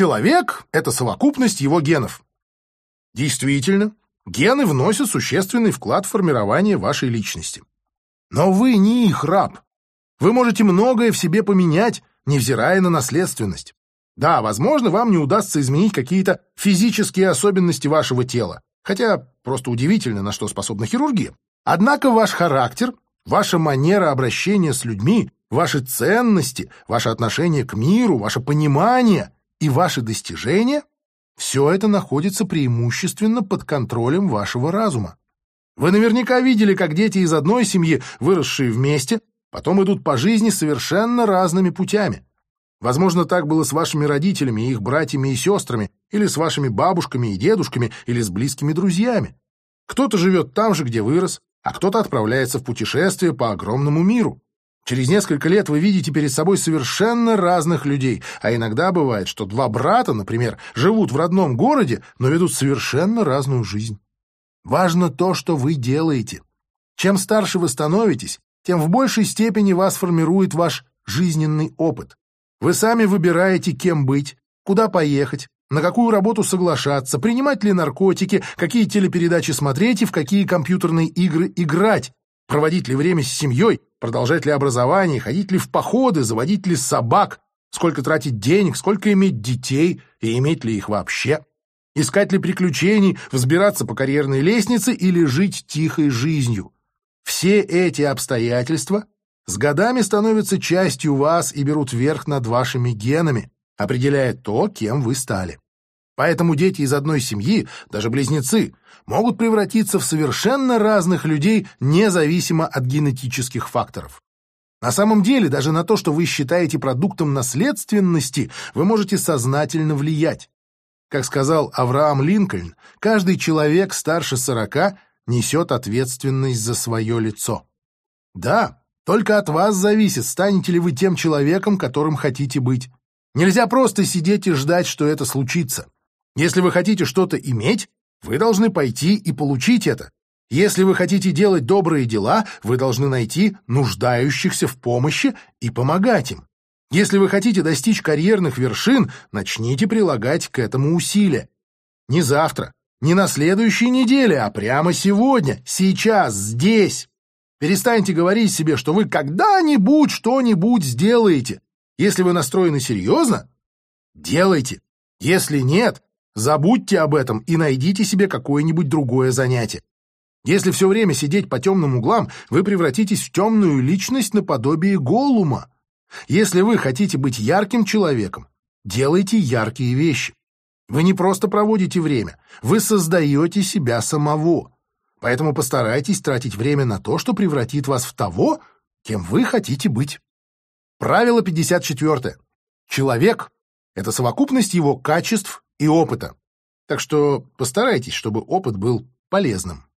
Человек — это совокупность его генов. Действительно, гены вносят существенный вклад в формирование вашей личности. Но вы не их раб. Вы можете многое в себе поменять, невзирая на наследственность. Да, возможно, вам не удастся изменить какие-то физические особенности вашего тела, хотя просто удивительно, на что способна хирургия. Однако ваш характер, ваша манера обращения с людьми, ваши ценности, ваше отношение к миру, ваше понимание и ваши достижения – все это находится преимущественно под контролем вашего разума. Вы наверняка видели, как дети из одной семьи, выросшие вместе, потом идут по жизни совершенно разными путями. Возможно, так было с вашими родителями, их братьями и сестрами, или с вашими бабушками и дедушками, или с близкими друзьями. Кто-то живет там же, где вырос, а кто-то отправляется в путешествие по огромному миру. Через несколько лет вы видите перед собой совершенно разных людей, а иногда бывает, что два брата, например, живут в родном городе, но ведут совершенно разную жизнь. Важно то, что вы делаете. Чем старше вы становитесь, тем в большей степени вас формирует ваш жизненный опыт. Вы сами выбираете, кем быть, куда поехать, на какую работу соглашаться, принимать ли наркотики, какие телепередачи смотреть и в какие компьютерные игры играть, проводить ли время с семьей, продолжать ли образование, ходить ли в походы, заводить ли собак, сколько тратить денег, сколько иметь детей? И иметь ли их вообще, искать ли приключений, взбираться по карьерной лестнице или жить тихой жизнью. Все эти обстоятельства с годами становятся частью вас и берут верх над вашими генами, определяя то, кем вы стали. Поэтому дети из одной семьи, даже близнецы, могут превратиться в совершенно разных людей, независимо от генетических факторов. На самом деле, даже на то, что вы считаете продуктом наследственности, вы можете сознательно влиять. Как сказал Авраам Линкольн, каждый человек старше сорока несет ответственность за свое лицо. Да, только от вас зависит, станете ли вы тем человеком, которым хотите быть. Нельзя просто сидеть и ждать, что это случится. Если вы хотите что-то иметь, вы должны пойти и получить это. Если вы хотите делать добрые дела, вы должны найти нуждающихся в помощи и помогать им. Если вы хотите достичь карьерных вершин, начните прилагать к этому усилия. Не завтра, не на следующей неделе, а прямо сегодня, сейчас, здесь. Перестаньте говорить себе, что вы когда-нибудь что-нибудь сделаете. Если вы настроены серьезно, делайте. Если нет, забудьте об этом и найдите себе какое-нибудь другое занятие. Если все время сидеть по темным углам, вы превратитесь в темную личность наподобие Голума. Если вы хотите быть ярким человеком, делайте яркие вещи. Вы не просто проводите время, вы создаете себя самого. Поэтому постарайтесь тратить время на то, что превратит вас в того, кем вы хотите быть. Правило 54. Человек — это совокупность его качеств и опыта. Так что постарайтесь, чтобы опыт был полезным.